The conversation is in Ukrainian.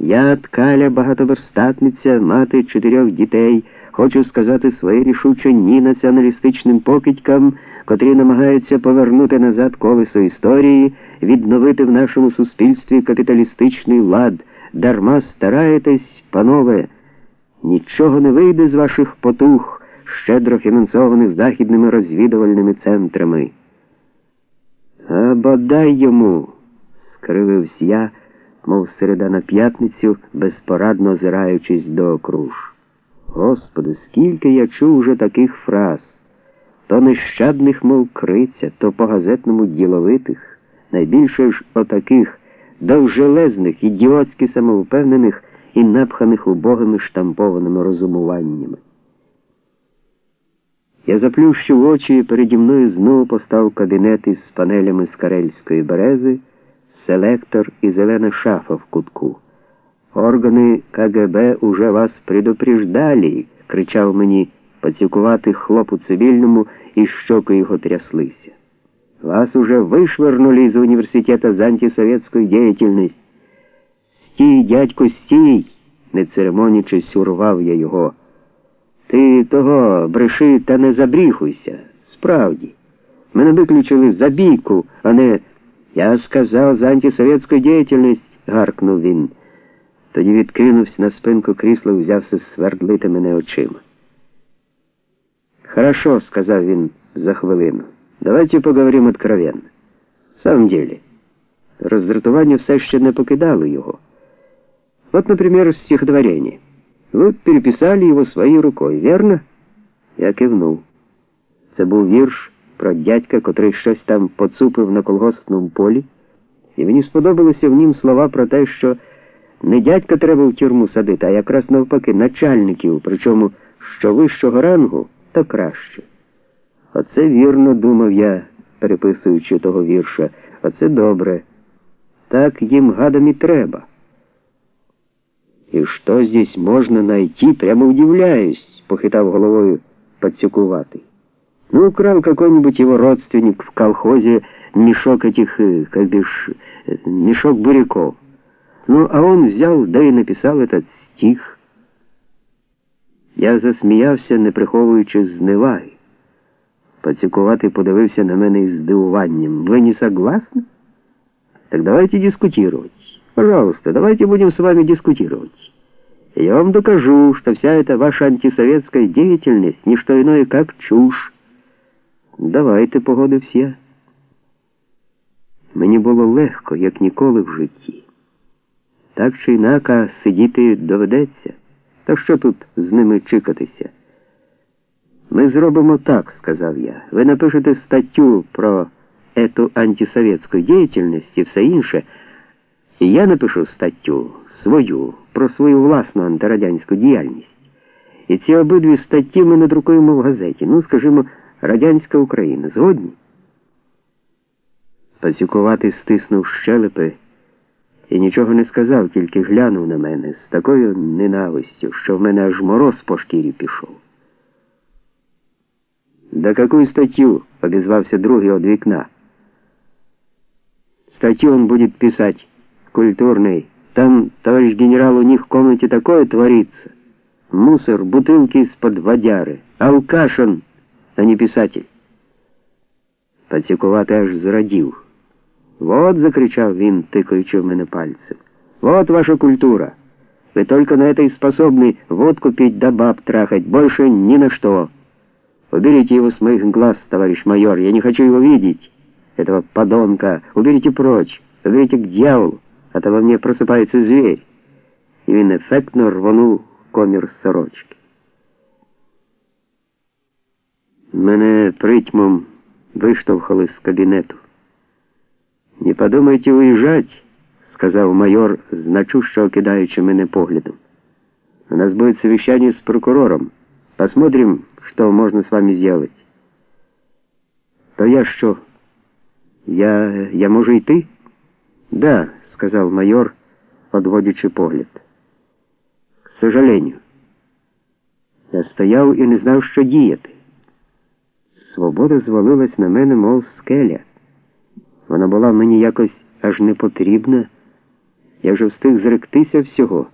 Я ткаля багатоверстатниця, мати чотирьох дітей, хочу сказати своє рішуче ні націоналістичним покидькам, котрі намагаються повернути назад колесо історії, відновити в нашому суспільстві капіталістичний лад. Дарма стараєтесь, панове, нічого не вийде з ваших потух, щедро фінансованих західними розвідувальними центрами. А бодай йому, скривився я мов середа на п'ятницю, безпорадно озираючись до окруж. Господи, скільки я чув уже таких фраз, то нещадних, мов криця, то по газетному діловитих, найбільше ж отаких довжелезних, ідіотськи самовпевнених і напханих убогими штампованими розумуваннями. Я заплющив очі і переді мною знову постав кабінет із панелями з карельської берези селектор і зелена шафа в кутку. Органи КГБ уже вас предупреждали, кричав мені поцюкувати хлоп у цивільному, і щоки його тряслися. Вас уже вишвернули из университета за антисоветскую деятельность. Стій, дядько, стій, не церемонячись, урвав я його. Ти того бреши та не забріхуйся. Справді. Мене виключили за бійку, а не я сказав за антисоветську діяльність, гаркнув він. Тоді відкинувся на спинку крісла взявся свердлити мене очима. Хорошо, сказав він за хвилину. Давайте поговорим откровенно. В самом деле, роздратування все ще не покидало його. Вот, например, стихотворение. Вы переписали его своей рукой, верно? Я кивнув. Це був вірш про дядька, котрий щось там поцупив на колгоспному полі, і мені сподобалися в нім слова про те, що не дядька треба в тюрму садити, а якраз навпаки начальників, причому що вищого рангу, то краще. Оце вірно, думав я, переписуючи того вірша. Оце добре. Так їм гадам і треба. І що здесь можна найти, прямо удивляюсь, похитав головою подсюкуватый. Ну, украл какой-нибудь его родственник в колхозе мешок этих, э, как бишь, э, мешок буряков. Ну, а он взял, да и написал этот стих. Я засміявся, не приховуючи зневаги. Пацюкуватий подивився на мене із здивуванням. Вы не согласны? Так давайте дискутировать. Пожалуйста, давайте будем с вами дискутировать. Я вам докажу, что вся эта ваша антисоветская деятельность не что иное, как чушь. Давайте, погодився. Мені було легко, як ніколи в житті. Так чи інака сидіти доведеться. Та що тут з ними чикатися? Ми зробимо так, сказав я. Ви напишете статтю про ету антисоветську діяльність і все інше. І я напишу статтю свою про свою власну антирадянську діяльність. І ці обидві статті ми надрукуємо в газеті. Ну, скажімо, радянська Україна. Згодні? Пацюкуватий стиснув щелепи і нічого не сказав, тільки глянув на мене з такою ненавистю, що в мене аж мороз по шкірі пішов. Да какую статью? обізвався другий от вікна. Статью он будет писать культурный. Там, товарищ генерал, у них в комнате такое творится. Мусор, бутылки из-под водяры, алкашин а не писатель. Пацюкуватий аж зрадів. Вот, закричав він, тикаючи в мене пальцем. Вот ваша культура. Вы только на это и способны водку пить да баб трахать, больше ни на что. Уберите его с моих глаз, товарищ майор, я не хочу его видеть. Этого подонка уберите прочь, уберите к дьяволу, а то во мне просыпается зверь. И він ефектно рванув комір сорочки. Мене притьмом виштовхали з кабінету. Не подумайте уїжджать, сказав майор, значущо кидаючи мене поглядом. У нас будет совещание с прокурором. Посмотрим, что можно с вами сделать. То я що? Я я можу йти? Да, сказав майор, одводячи погляд. К сожалению. Я стояв і не знав, що діяти. Свобода звалилась на мене, мов скеля. Вона була мені якось аж не потрібна. Я вже встиг зректися всього.